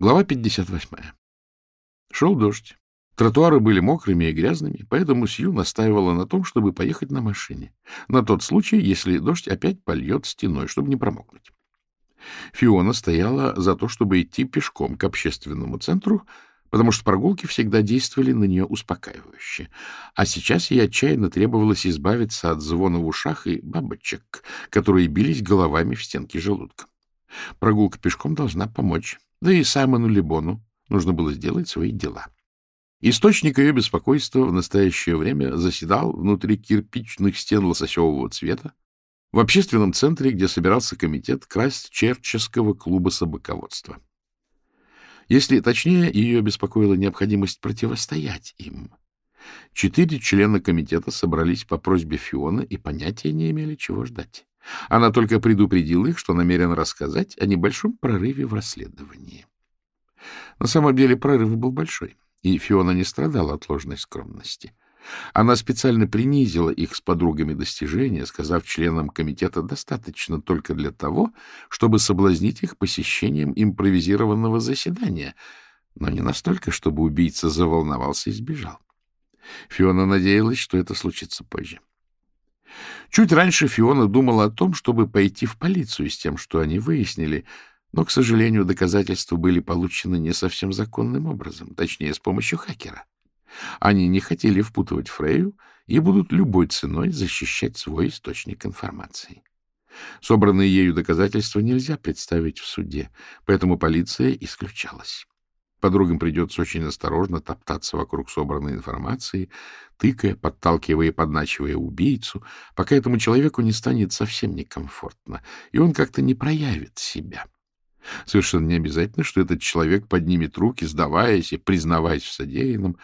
Глава 58. Шел дождь. Тротуары были мокрыми и грязными, поэтому Сью настаивала на том, чтобы поехать на машине, на тот случай, если дождь опять польет стеной, чтобы не промокнуть. Фиона стояла за то, чтобы идти пешком к общественному центру, потому что прогулки всегда действовали на нее успокаивающе. А сейчас ей отчаянно требовалось избавиться от звона в ушах и бабочек, которые бились головами в стенки желудка. Прогулка пешком должна помочь. Да и Саймону Либону нужно было сделать свои дела. Источник ее беспокойства в настоящее время заседал внутри кирпичных стен лососевого цвета в общественном центре, где собирался комитет Крайстчерческого клуба собаководства. Если точнее, ее беспокоила необходимость противостоять им. Четыре члена комитета собрались по просьбе Фиона и понятия не имели, чего ждать. Она только предупредила их, что намерен рассказать о небольшом прорыве в расследовании. На самом деле прорыв был большой, и Фиона не страдала от ложной скромности. Она специально принизила их с подругами достижения, сказав членам комитета достаточно только для того, чтобы соблазнить их посещением импровизированного заседания, но не настолько, чтобы убийца заволновался и сбежал. Фиона надеялась, что это случится позже. Чуть раньше Фиона думала о том, чтобы пойти в полицию с тем, что они выяснили, но, к сожалению, доказательства были получены не совсем законным образом, точнее, с помощью хакера. Они не хотели впутывать Фрейю и будут любой ценой защищать свой источник информации. Собранные ею доказательства нельзя представить в суде, поэтому полиция исключалась. Подругам придется очень осторожно топтаться вокруг собранной информации, тыкая, подталкивая и подначивая убийцу, пока этому человеку не станет совсем некомфортно, и он как-то не проявит себя. Совершенно не обязательно, что этот человек поднимет руки, сдаваясь и признаваясь в содеянном,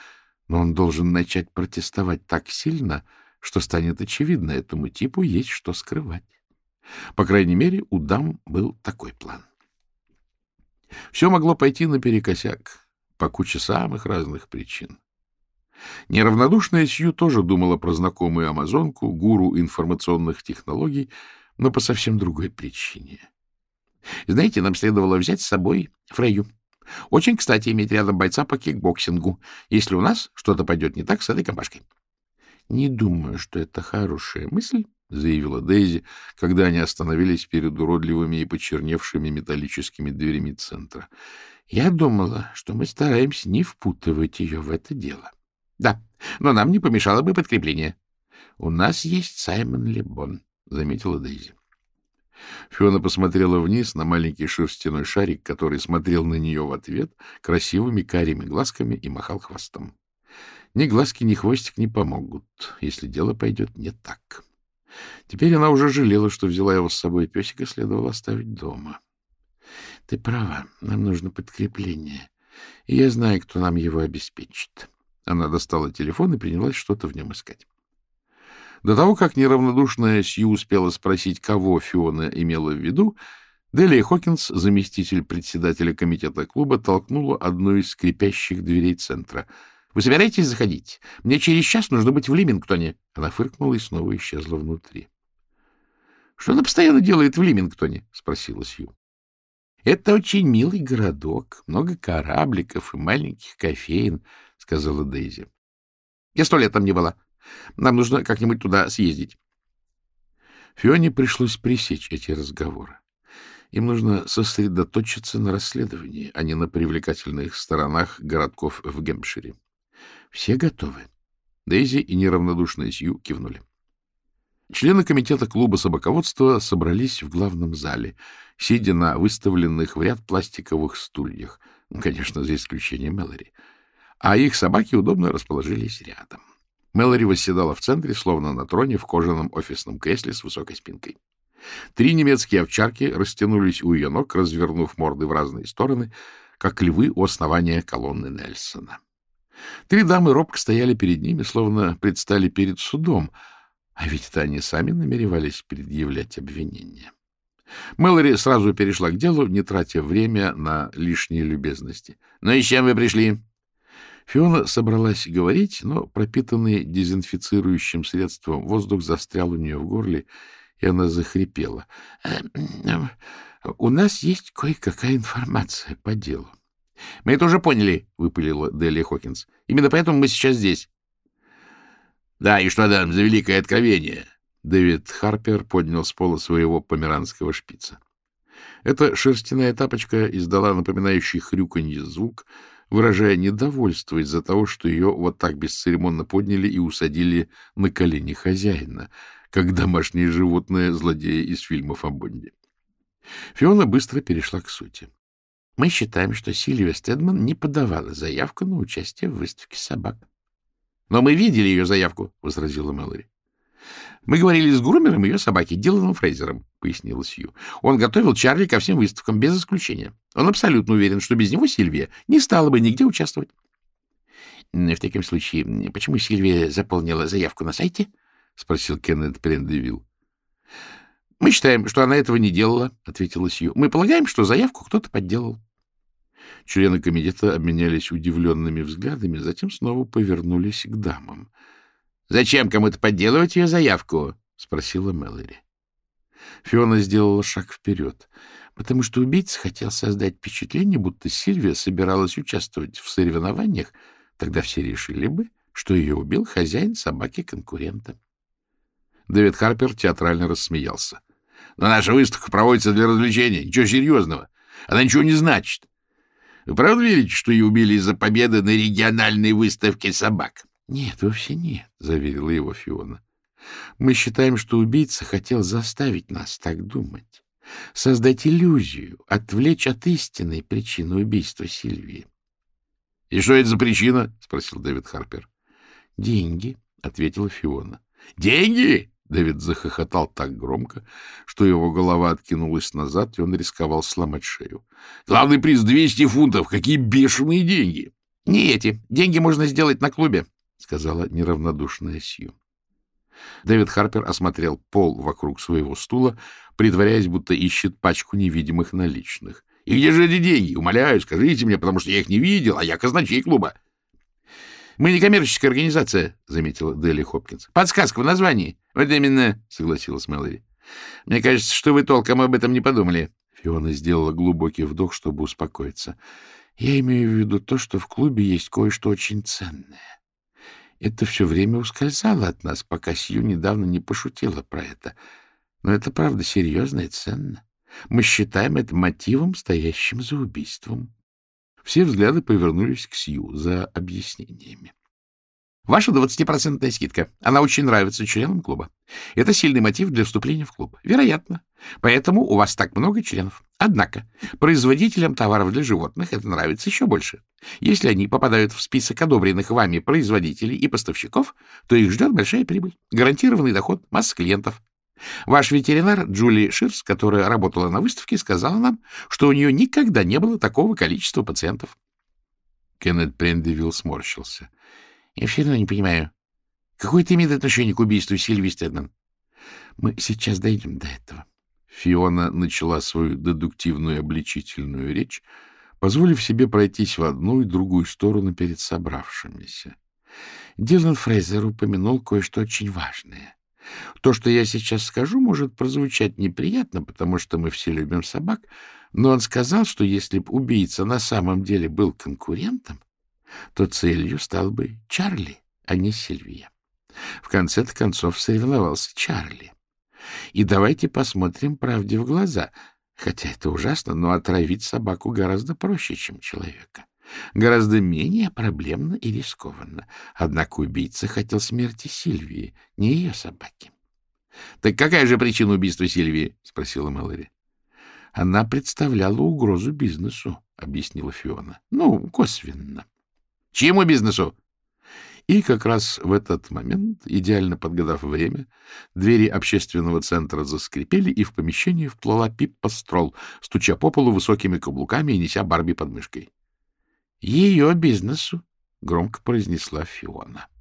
но он должен начать протестовать так сильно, что станет очевидно, этому типу есть что скрывать. По крайней мере, у дам был такой план. Все могло пойти наперекосяк по куче самых разных причин. Неравнодушная Сью тоже думала про знакомую амазонку, гуру информационных технологий, но по совсем другой причине. Знаете, нам следовало взять с собой Фрейю. Очень кстати иметь рядом бойца по кикбоксингу, если у нас что-то пойдет не так с этой компашкой. — Не думаю, что это хорошая мысль, — заявила Дейзи, когда они остановились перед уродливыми и почерневшими металлическими дверями центра. — Я думала, что мы стараемся не впутывать ее в это дело. — Да, но нам не помешало бы подкрепление. — У нас есть Саймон Лебон, — заметила Дейзи. Фиона посмотрела вниз на маленький шерстяной шарик, который смотрел на нее в ответ красивыми карими глазками и махал хвостом. Ни глазки, ни хвостик не помогут, если дело пойдет не так. Теперь она уже жалела, что взяла его с собой, песика следовало оставить дома. — Ты права, нам нужно подкрепление, и я знаю, кто нам его обеспечит. Она достала телефон и принялась что-то в нем искать. До того, как неравнодушная Сью успела спросить, кого Фиона имела в виду, Делия Хокинс, заместитель председателя комитета клуба, толкнула одну из скрипящих дверей центра — вы собираетесь заходить? Мне через час нужно быть в Лимингтоне. Она фыркнула и снова исчезла внутри. — Что она постоянно делает в Лимингтоне? — спросила Сью. — Это очень милый городок, много корабликов и маленьких кофеин, — сказала Дейзи. — Я сто лет там не была. Нам нужно как-нибудь туда съездить. Фионе пришлось пресечь эти разговоры. Им нужно сосредоточиться на расследовании, а не на привлекательных сторонах городков в Гемпшире. Все готовы. Дейзи и неравнодушная Сью кивнули. Члены комитета клуба собаководства собрались в главном зале, сидя на выставленных в ряд пластиковых стульях, ну, конечно, за исключением Мэлори, а их собаки удобно расположились рядом. Мэлори восседала в центре, словно на троне в кожаном офисном кресле с высокой спинкой. Три немецкие овчарки растянулись у ее ног, развернув морды в разные стороны, как львы у основания колонны Нельсона. Три дамы робко стояли перед ними, словно предстали перед судом, а ведь это они сами намеревались предъявлять обвинения. Мэлори сразу перешла к делу, не тратя время на лишние любезности. — Ну и с чем вы пришли? Фиона собралась говорить, но пропитанный дезинфицирующим средством воздух застрял у нее в горле, и она захрипела. — У нас есть кое-какая информация по делу. — Мы это уже поняли, — выпалила Делия Хокинс. — Именно поэтому мы сейчас здесь. — Да, и что там за великое откровение? Дэвид Харпер поднял с пола своего померанского шпица. Эта шерстяная тапочка издала напоминающий хрюканье звук, выражая недовольство из-за того, что ее вот так бесцеремонно подняли и усадили на колени хозяина, как домашнее животное злодея из фильмов о Бонде. Фиона быстро перешла к сути. Мы считаем, что Сильвия Стедман не подавала заявку на участие в выставке собак. — Но мы видели ее заявку, — возразила Мэлори. — Мы говорили с грумером ее собаки, Диланом Фрейзером, — пояснила Сью. Он готовил Чарли ко всем выставкам, без исключения. Он абсолютно уверен, что без него Сильвия не стала бы нигде участвовать. — В таком случае, почему Сильвия заполнила заявку на сайте? — спросил Кеннет Прендевилл. — Мы считаем, что она этого не делала, — ответила Сью. — Мы полагаем, что заявку кто-то подделал. Члены комитета обменялись удивленными взглядами, затем снова повернулись к дамам. — Зачем кому-то подделывать ее заявку? — спросила Мэлори. Фиона сделала шаг вперед, потому что убийца хотел создать впечатление, будто Сильвия собиралась участвовать в соревнованиях, тогда все решили бы, что ее убил хозяин собаки-конкурента. Дэвид Харпер театрально рассмеялся. — Но наша выставка проводится для развлечения. Ничего серьезного. Она ничего не значит. Вы правда верите, что ее убили из-за победы на региональной выставке собак? — Нет, вовсе нет, — заверила его Фиона. — Мы считаем, что убийца хотел заставить нас так думать, создать иллюзию, отвлечь от истинной причины убийства Сильвии. — И что это за причина? — спросил Дэвид Харпер. — Деньги, — ответила Фиона. — Деньги? Дэвид захохотал так громко, что его голова откинулась назад, и он рисковал сломать шею. — Главный приз — 200 фунтов! Какие бешеные деньги! — Не эти. Деньги можно сделать на клубе, — сказала неравнодушная Сью. Дэвид Харпер осмотрел пол вокруг своего стула, притворяясь, будто ищет пачку невидимых наличных. — И где же эти деньги? Умоляю, скажите мне, потому что я их не видел, а я казначей клуба. — Мы не коммерческая организация, — заметила Дели Хопкинс. — Подсказка в названии. — Вот именно, — согласилась Мэлори. — Мне кажется, что вы толком об этом не подумали. Фиона сделала глубокий вдох, чтобы успокоиться. — Я имею в виду то, что в клубе есть кое-что очень ценное. Это все время ускользало от нас, пока Сью недавно не пошутила про это. Но это правда серьезно и ценно. Мы считаем это мотивом, стоящим за убийством. Все взгляды повернулись к Сью за объяснениями. Ваша двадцатипроцентная скидка. Она очень нравится членам клуба. Это сильный мотив для вступления в клуб. Вероятно. Поэтому у вас так много членов. Однако производителям товаров для животных это нравится еще больше. Если они попадают в список одобренных вами производителей и поставщиков, то их ждет большая прибыль, гарантированный доход, масса клиентов. Ваш ветеринар Джули Ширс, которая работала на выставке, сказала нам, что у нее никогда не было такого количества пациентов. Кеннет Прендевилл сморщился. — Я все равно не понимаю. Какое это имеет отношение к убийству Сильви Стедман? Мы сейчас дойдем до этого. Фиона начала свою дедуктивную обличительную речь, позволив себе пройтись в одну и другую сторону перед собравшимися. Дилан Фрейзер упомянул кое-что очень важное. То, что я сейчас скажу, может прозвучать неприятно, потому что мы все любим собак, но он сказал, что если бы убийца на самом деле был конкурентом, то целью стал бы Чарли, а не Сильвия. В конце-то концов соревновался Чарли. И давайте посмотрим правде в глаза, хотя это ужасно, но отравить собаку гораздо проще, чем человека. Гораздо менее проблемно и рискованно. Однако убийца хотел смерти Сильвии, не ее собаки. — Так какая же причина убийства Сильвии? — спросила Мэлори. — Она представляла угрозу бизнесу, — объяснила Фиона. — Ну, косвенно. — Чьему бизнесу? И как раз в этот момент, идеально подгадав время, двери общественного центра заскрипели, и в помещение вплыла Пиппа Строл, стуча по полу высокими каблуками и неся Барби под мышкой. — Ее бизнесу, — громко произнесла Фиона. —